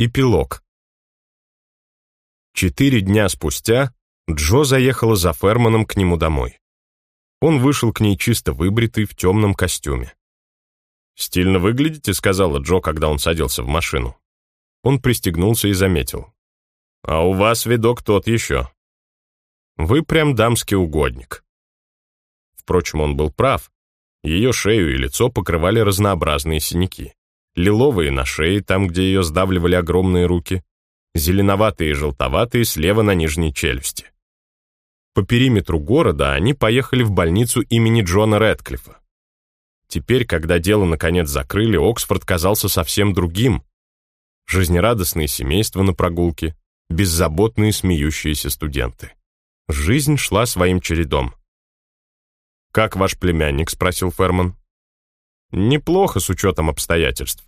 Эпилог. Четыре дня спустя Джо заехала за Ферманом к нему домой. Он вышел к ней чисто выбритый в темном костюме. «Стильно выглядите», — сказала Джо, когда он садился в машину. Он пристегнулся и заметил. «А у вас видок тот еще. Вы прям дамский угодник». Впрочем, он был прав. Ее шею и лицо покрывали разнообразные синяки лиловые на шее, там, где ее сдавливали огромные руки, зеленоватые и желтоватые слева на нижней челюсти. По периметру города они поехали в больницу имени Джона Рэдклиффа. Теперь, когда дело наконец закрыли, Оксфорд казался совсем другим. Жизнерадостные семейства на прогулке, беззаботные смеющиеся студенты. Жизнь шла своим чередом. «Как ваш племянник?» — спросил Ферман. «Неплохо с учетом обстоятельств.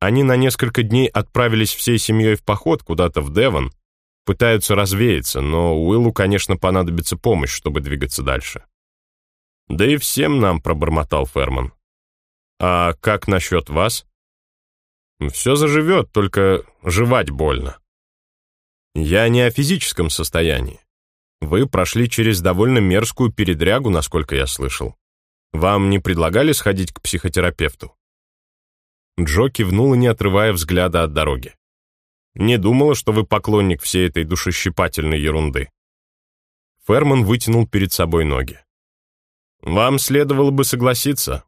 Они на несколько дней отправились всей семьей в поход куда-то в Девон, пытаются развеяться, но Уиллу, конечно, понадобится помощь, чтобы двигаться дальше. «Да и всем нам», — пробормотал Ферман. «А как насчет вас?» «Все заживет, только жевать больно». «Я не о физическом состоянии. Вы прошли через довольно мерзкую передрягу, насколько я слышал. Вам не предлагали сходить к психотерапевту?» Джо кивнула, не отрывая взгляда от дороги. «Не думала, что вы поклонник всей этой душещипательной ерунды». Ферман вытянул перед собой ноги. «Вам следовало бы согласиться».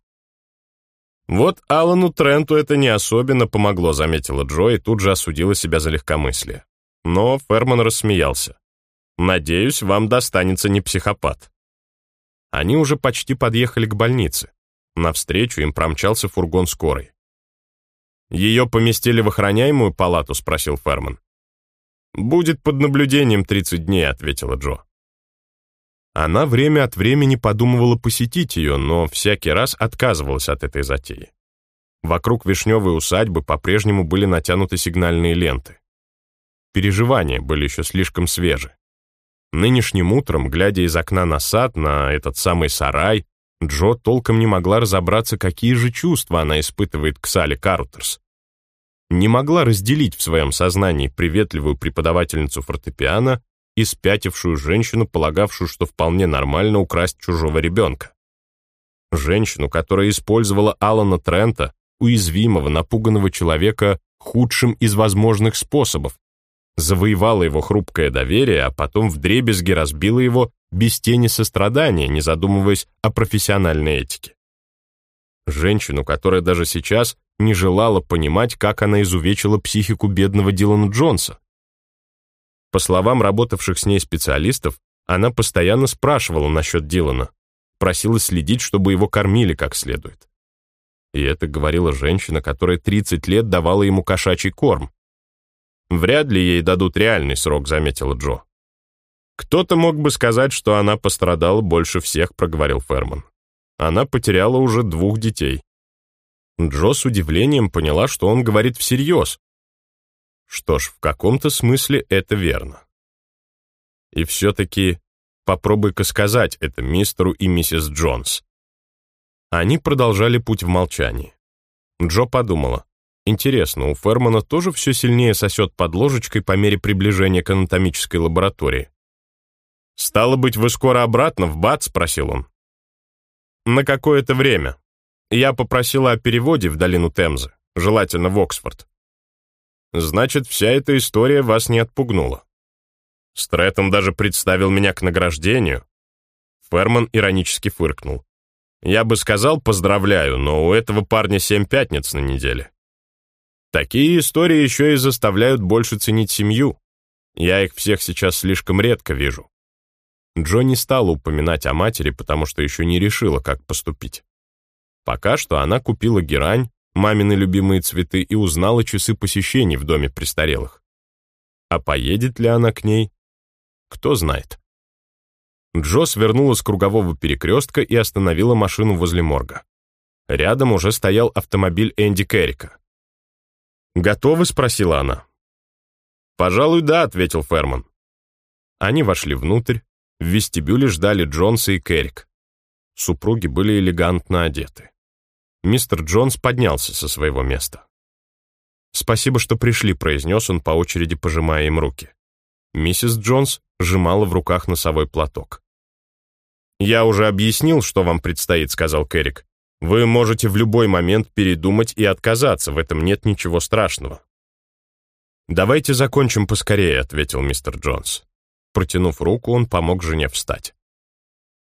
«Вот Алану Тренту это не особенно помогло», — заметила Джо и тут же осудила себя за легкомыслие. Но Ферман рассмеялся. «Надеюсь, вам достанется не психопат». Они уже почти подъехали к больнице. Навстречу им промчался фургон скорой. «Ее поместили в охраняемую палату?» — спросил Ферман. «Будет под наблюдением 30 дней», — ответила Джо. Она время от времени подумывала посетить ее, но всякий раз отказывалась от этой затеи. Вокруг вишневой усадьбы по-прежнему были натянуты сигнальные ленты. Переживания были еще слишком свежи. Нынешним утром, глядя из окна на сад, на этот самый сарай, Джо толком не могла разобраться, какие же чувства она испытывает к Салли Картерс. Не могла разделить в своем сознании приветливую преподавательницу фортепиано и спятившую женщину, полагавшую, что вполне нормально украсть чужого ребенка. Женщину, которая использовала Алана Трента, уязвимого, напуганного человека, худшим из возможных способов, завоевала его хрупкое доверие, а потом вдребезги разбила его без тени сострадания, не задумываясь о профессиональной этике. Женщину, которая даже сейчас не желала понимать, как она изувечила психику бедного Дилана Джонса. По словам работавших с ней специалистов, она постоянно спрашивала насчет Дилана, просила следить, чтобы его кормили как следует. И это говорила женщина, которая 30 лет давала ему кошачий корм. «Вряд ли ей дадут реальный срок», — заметила Джо. «Кто-то мог бы сказать, что она пострадала больше всех», — проговорил Ферман. «Она потеряла уже двух детей». Джо с удивлением поняла, что он говорит всерьез. Что ж, в каком-то смысле это верно. И все-таки попробуй-ка сказать это мистеру и миссис Джонс. Они продолжали путь в молчании. Джо подумала, интересно, у Фермана тоже все сильнее сосет под ложечкой по мере приближения к анатомической лаборатории. «Стало быть, вы скоро обратно в БАТ?» — спросил он. «На какое-то время. Я попросила о переводе в долину Темзы, желательно в Оксфорд». «Значит, вся эта история вас не отпугнула». Стрэттон даже представил меня к награждению. Ферман иронически фыркнул. «Я бы сказал поздравляю, но у этого парня семь пятниц на неделе». Такие истории еще и заставляют больше ценить семью. Я их всех сейчас слишком редко вижу. Джо не стала упоминать о матери, потому что еще не решила, как поступить. Пока что она купила герань, мамины любимые цветы и узнала часы посещений в доме престарелых. А поедет ли она к ней? Кто знает. Джо свернула с кругового перекрестка и остановила машину возле морга. Рядом уже стоял автомобиль Энди Керрика. «Готовы?» — спросила она. «Пожалуй, да», — ответил Ферман. Они вошли внутрь, в вестибюле ждали Джонс и Керрик. Супруги были элегантно одеты. Мистер Джонс поднялся со своего места. «Спасибо, что пришли», — произнес он по очереди, пожимая им руки. Миссис Джонс сжимала в руках носовой платок. «Я уже объяснил, что вам предстоит», — сказал Керрик. «Вы можете в любой момент передумать и отказаться, в этом нет ничего страшного». «Давайте закончим поскорее», — ответил мистер Джонс. Протянув руку, он помог жене встать.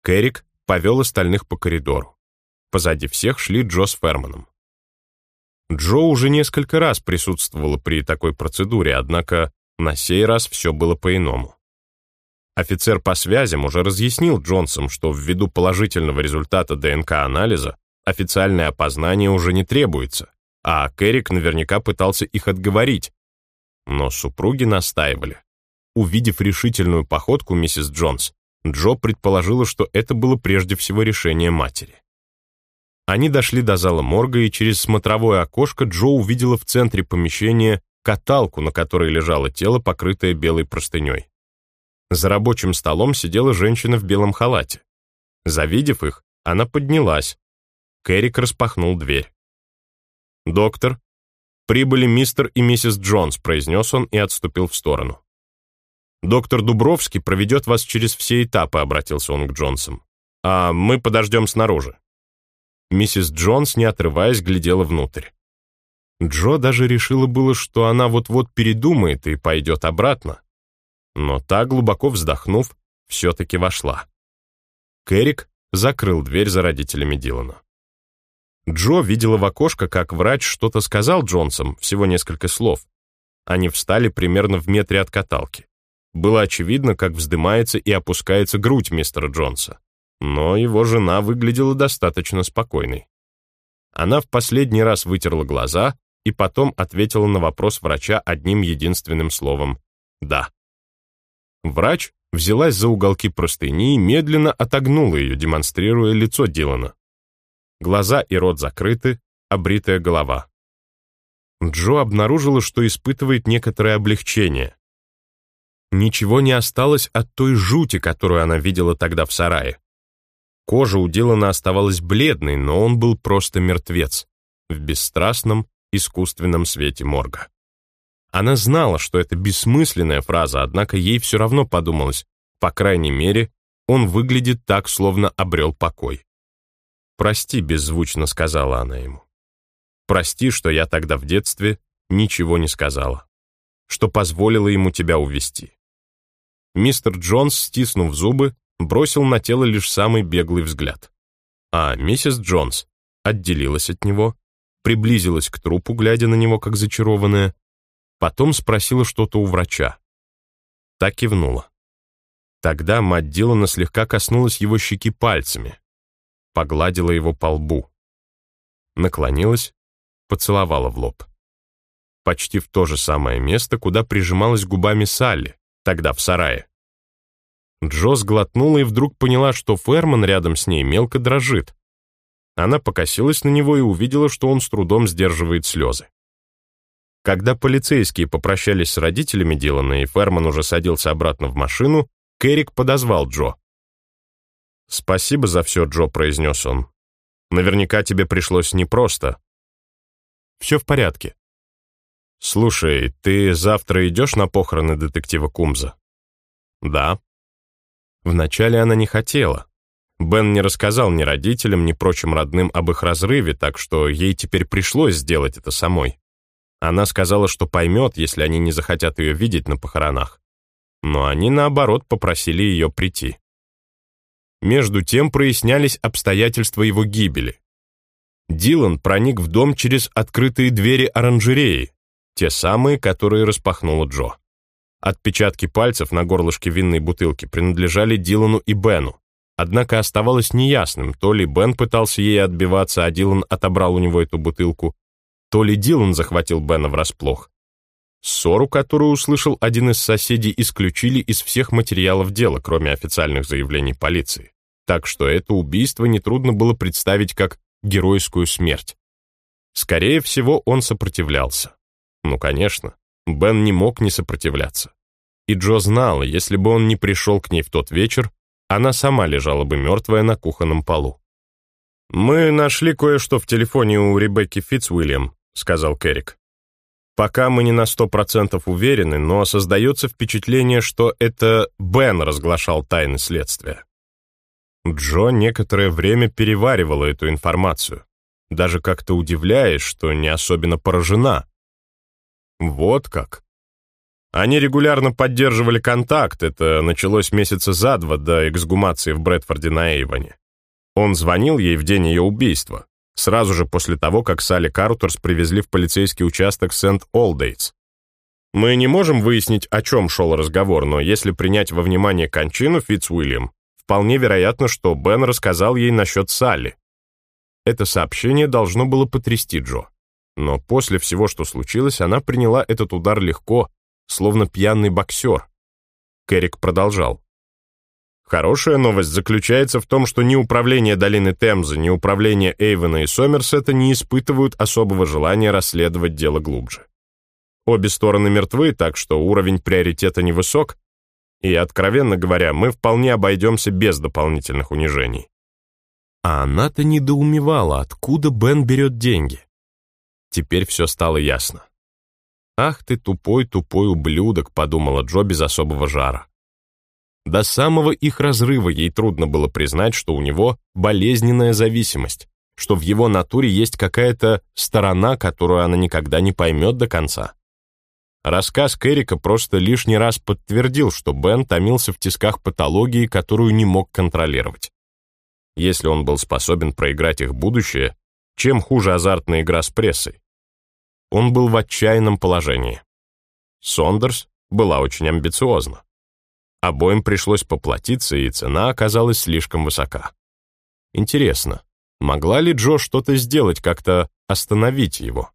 Керрик повел остальных по коридору. Позади всех шли Джо с Ферманом. Джо уже несколько раз присутствовала при такой процедуре, однако на сей раз все было по-иному. Офицер по связям уже разъяснил Джонсом, что ввиду положительного результата ДНК-анализа официальное опознание уже не требуется, а Керрик наверняка пытался их отговорить. Но супруги настаивали. Увидев решительную походку миссис Джонс, Джо предположила, что это было прежде всего решение матери. Они дошли до зала морга, и через смотровое окошко Джо увидела в центре помещения каталку, на которой лежало тело, покрытое белой простыней. За рабочим столом сидела женщина в белом халате. Завидев их, она поднялась. Кэрик распахнул дверь. «Доктор, прибыли мистер и миссис Джонс», произнес он и отступил в сторону. «Доктор Дубровский проведет вас через все этапы», обратился он к Джонсам. «А мы подождем снаружи». Миссис Джонс, не отрываясь, глядела внутрь. Джо даже решила было, что она вот-вот передумает и пойдет обратно. Но та, глубоко вздохнув, все-таки вошла. Кэрик закрыл дверь за родителями Дилана. Джо видела в окошко, как врач что-то сказал Джонсам, всего несколько слов. Они встали примерно в метре от каталки. Было очевидно, как вздымается и опускается грудь мистера Джонса но его жена выглядела достаточно спокойной. Она в последний раз вытерла глаза и потом ответила на вопрос врача одним единственным словом «да». Врач взялась за уголки простыни и медленно отогнула ее, демонстрируя лицо Дилана. Глаза и рот закрыты, обритая голова. Джо обнаружила, что испытывает некоторое облегчение. Ничего не осталось от той жути, которую она видела тогда в сарае. Кожа у Дилана оставалась бледной, но он был просто мертвец в бесстрастном, искусственном свете морга. Она знала, что это бессмысленная фраза, однако ей все равно подумалось, по крайней мере, он выглядит так, словно обрел покой. «Прости», — беззвучно сказала она ему. «Прости, что я тогда в детстве ничего не сказала, что позволила ему тебя увести». Мистер Джонс, стиснув зубы, бросил на тело лишь самый беглый взгляд. А миссис Джонс отделилась от него, приблизилась к трупу, глядя на него как зачарованная, потом спросила что-то у врача. Так кивнула. Тогда мать Дилана слегка коснулась его щеки пальцами, погладила его по лбу. Наклонилась, поцеловала в лоб. Почти в то же самое место, куда прижималась губами Салли, тогда в сарае. Джо сглотнула и вдруг поняла, что Ферман рядом с ней мелко дрожит. Она покосилась на него и увидела, что он с трудом сдерживает слезы. Когда полицейские попрощались с родителями Дилана и Ферман уже садился обратно в машину, Керрик подозвал Джо. «Спасибо за все, Джо», — произнес он. «Наверняка тебе пришлось непросто». «Все в порядке». «Слушай, ты завтра идешь на похороны детектива Кумза?» «Да». Вначале она не хотела. Бен не рассказал ни родителям, ни прочим родным об их разрыве, так что ей теперь пришлось сделать это самой. Она сказала, что поймет, если они не захотят ее видеть на похоронах. Но они, наоборот, попросили ее прийти. Между тем прояснялись обстоятельства его гибели. Дилан проник в дом через открытые двери оранжереи, те самые, которые распахнула Джо. Отпечатки пальцев на горлышке винной бутылки принадлежали Дилану и Бену. Однако оставалось неясным, то ли Бен пытался ей отбиваться, а Дилан отобрал у него эту бутылку, то ли Дилан захватил Бена врасплох. Ссору, которую услышал один из соседей, исключили из всех материалов дела, кроме официальных заявлений полиции. Так что это убийство нетрудно было представить как геройскую смерть. Скорее всего, он сопротивлялся. Ну, конечно. Бен не мог не сопротивляться. И Джо знала, если бы он не пришел к ней в тот вечер, она сама лежала бы мертвая на кухонном полу. «Мы нашли кое-что в телефоне у Ребекки Фитцуильям», — сказал Керрик. Пока мы не на сто процентов уверены, но создается впечатление, что это Бен разглашал тайны следствия. Джо некоторое время переваривала эту информацию, даже как-то удивляясь, что не особенно поражена. Вот как. Они регулярно поддерживали контакт, это началось месяца за два до эксгумации в Брэдфорде на Эйвоне. Он звонил ей в день ее убийства, сразу же после того, как Салли Картерс привезли в полицейский участок Сент-Олдейтс. Мы не можем выяснить, о чем шел разговор, но если принять во внимание кончину Фитцуильям, вполне вероятно, что Бен рассказал ей насчет Салли. Это сообщение должно было потрясти Джо. Но после всего, что случилось, она приняла этот удар легко, словно пьяный боксер. Керрик продолжал. Хорошая новость заключается в том, что ни управление долины Темзы, ни управление Эйвена и Сомерсета не испытывают особого желания расследовать дело глубже. Обе стороны мертвы, так что уровень приоритета невысок, и, откровенно говоря, мы вполне обойдемся без дополнительных унижений. А она-то недоумевала, откуда Бен берет деньги. Теперь все стало ясно. «Ах ты тупой-тупой ублюдок», — подумала Джо без особого жара. До самого их разрыва ей трудно было признать, что у него болезненная зависимость, что в его натуре есть какая-то сторона, которую она никогда не поймет до конца. Рассказ Кэрика просто лишний раз подтвердил, что Бен томился в тисках патологии, которую не мог контролировать. Если он был способен проиграть их будущее, чем хуже азартная игра с прессой? Он был в отчаянном положении. Сондерс была очень амбициозна. Обоим пришлось поплатиться, и цена оказалась слишком высока. Интересно, могла ли Джо что-то сделать, как-то остановить его?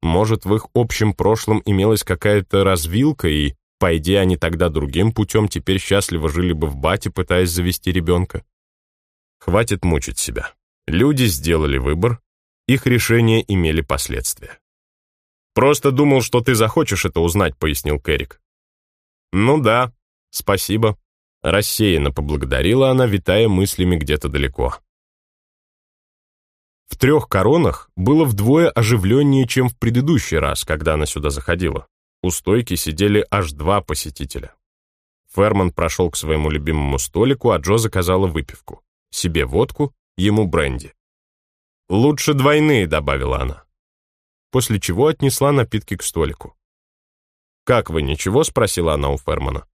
Может, в их общем прошлом имелась какая-то развилка, и, пойди они тогда другим путем, теперь счастливо жили бы в бате, пытаясь завести ребенка? Хватит мучить себя. Люди сделали выбор, их решения имели последствия. «Просто думал, что ты захочешь это узнать», — пояснил Кэрик. «Ну да, спасибо», — рассеянно поблагодарила она, витая мыслями где-то далеко. В трех коронах было вдвое оживленнее, чем в предыдущий раз, когда она сюда заходила. У стойки сидели аж два посетителя. Ферман прошел к своему любимому столику, а Джо заказала выпивку. Себе водку, ему бренди. «Лучше двойные», — добавила она после чего отнесла напитки к столику. «Как вы, ничего?» — спросила она у Фермана.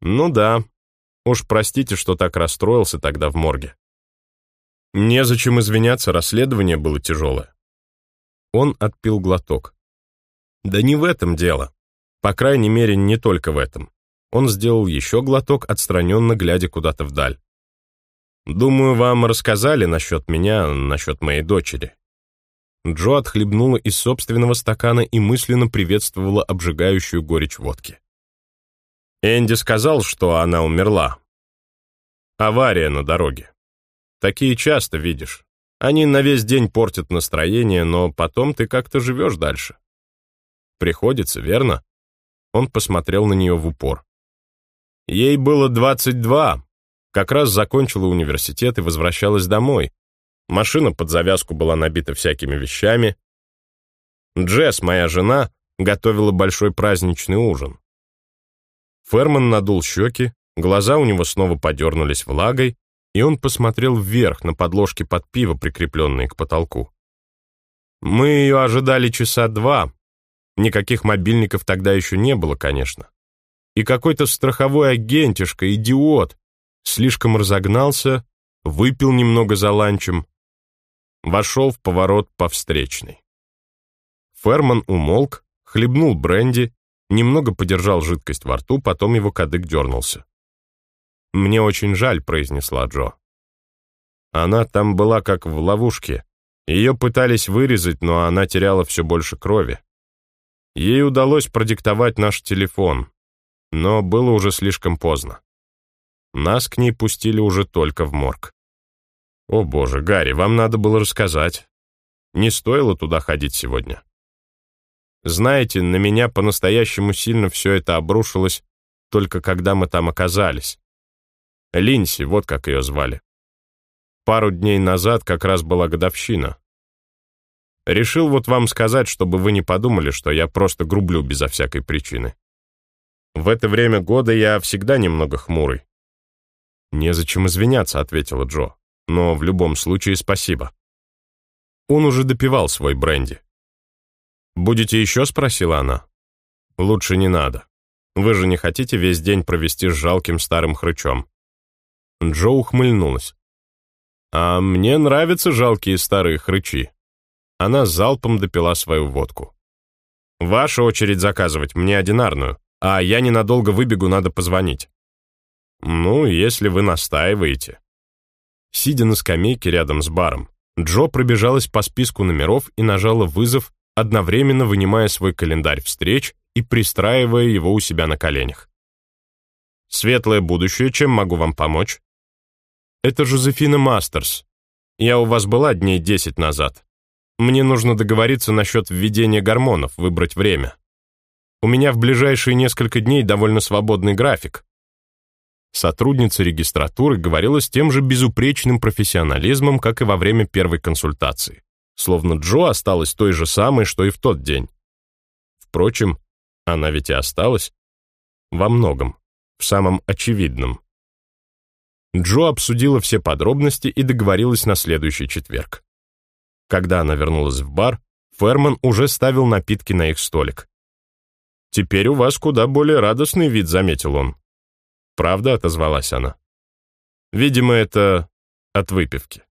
«Ну да. Уж простите, что так расстроился тогда в морге. Незачем извиняться, расследование было тяжелое». Он отпил глоток. «Да не в этом дело. По крайней мере, не только в этом». Он сделал еще глоток, отстраненно глядя куда-то вдаль. «Думаю, вам рассказали насчет меня, насчет моей дочери. Джо отхлебнула из собственного стакана и мысленно приветствовала обжигающую горечь водки. Энди сказал, что она умерла. Авария на дороге. Такие часто видишь. Они на весь день портят настроение, но потом ты как-то живешь дальше. Приходится, верно? Он посмотрел на нее в упор. Ей было 22, как раз закончила университет и возвращалась домой, Машина под завязку была набита всякими вещами. Джесс, моя жена, готовила большой праздничный ужин. Ферман надул щеки, глаза у него снова подернулись влагой, и он посмотрел вверх на подложки под пиво, прикрепленные к потолку. Мы ее ожидали часа два. Никаких мобильников тогда еще не было, конечно. И какой-то страховой агентишка, идиот, слишком разогнался, выпил немного за ланчем, вошел в поворот по встречной. Ферман умолк, хлебнул бренди, немного подержал жидкость во рту, потом его кадык дернулся. «Мне очень жаль», — произнесла Джо. Она там была как в ловушке. Ее пытались вырезать, но она теряла все больше крови. Ей удалось продиктовать наш телефон, но было уже слишком поздно. Нас к ней пустили уже только в морг. «О боже, Гарри, вам надо было рассказать. Не стоило туда ходить сегодня». Знаете, на меня по-настоящему сильно все это обрушилось только когда мы там оказались. Линси, вот как ее звали. Пару дней назад как раз была годовщина. Решил вот вам сказать, чтобы вы не подумали, что я просто грублю безо всякой причины. В это время года я всегда немного хмурый». «Незачем извиняться», — ответила Джо. «Но в любом случае спасибо». Он уже допивал свой бренди. «Будете еще?» — спросила она. «Лучше не надо. Вы же не хотите весь день провести с жалким старым хрычом?» Джо ухмыльнулась. «А мне нравятся жалкие старые хрычи». Она залпом допила свою водку. «Ваша очередь заказывать, мне одинарную, а я ненадолго выбегу, надо позвонить». «Ну, если вы настаиваете». Сидя на скамейке рядом с баром, Джо пробежалась по списку номеров и нажала вызов, одновременно вынимая свой календарь встреч и пристраивая его у себя на коленях. «Светлое будущее, чем могу вам помочь?» «Это Жозефина Мастерс. Я у вас была дней десять назад. Мне нужно договориться насчет введения гормонов, выбрать время. У меня в ближайшие несколько дней довольно свободный график». Сотрудница регистратуры говорила с тем же безупречным профессионализмом, как и во время первой консультации. Словно Джо осталась той же самой, что и в тот день. Впрочем, она ведь и осталась. Во многом. В самом очевидном. Джо обсудила все подробности и договорилась на следующий четверг. Когда она вернулась в бар, Ферман уже ставил напитки на их столик. «Теперь у вас куда более радостный вид», — заметил он. «Правда?» — отозвалась она. «Видимо, это от выпивки».